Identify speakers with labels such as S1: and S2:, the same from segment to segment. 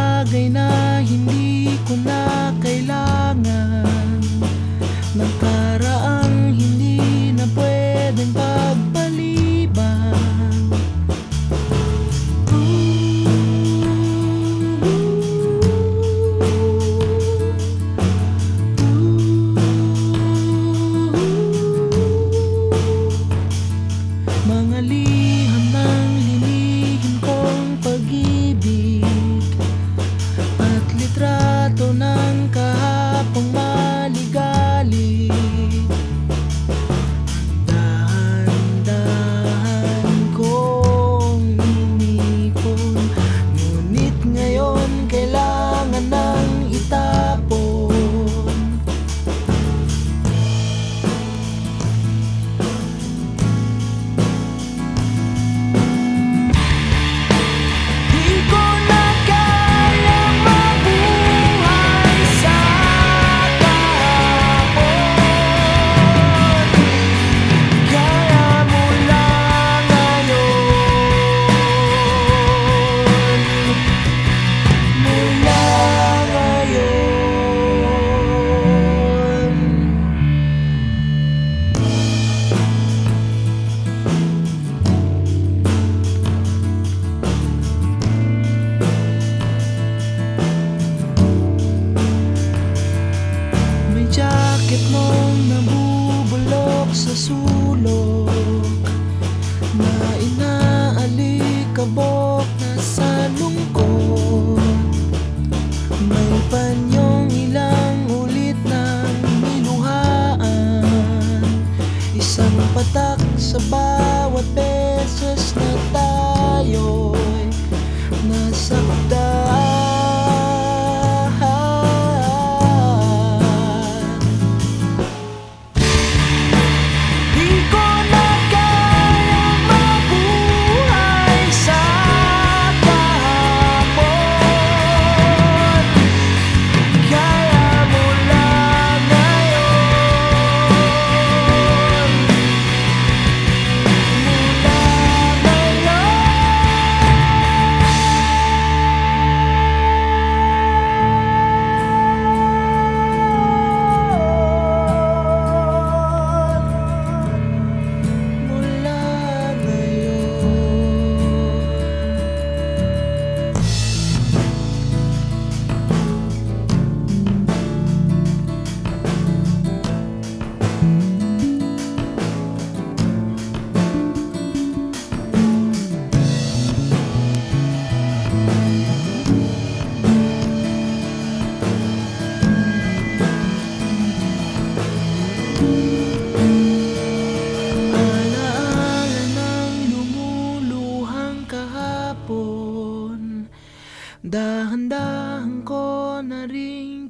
S1: bagay na hindi what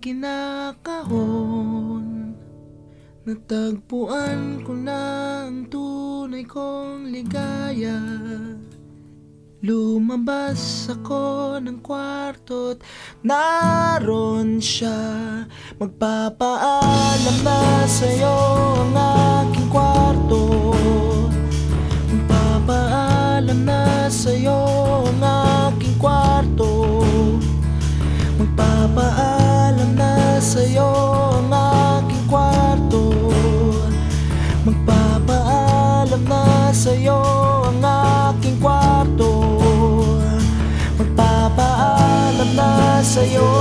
S1: kinakahon. Natagpuan ko na ang tunay kong ligaya. Lumabas ako ng kwarto't naroon siya. Magpapaalam na sa'yo ang aking kwarto. Magpapaalam na sa'yo sa'yo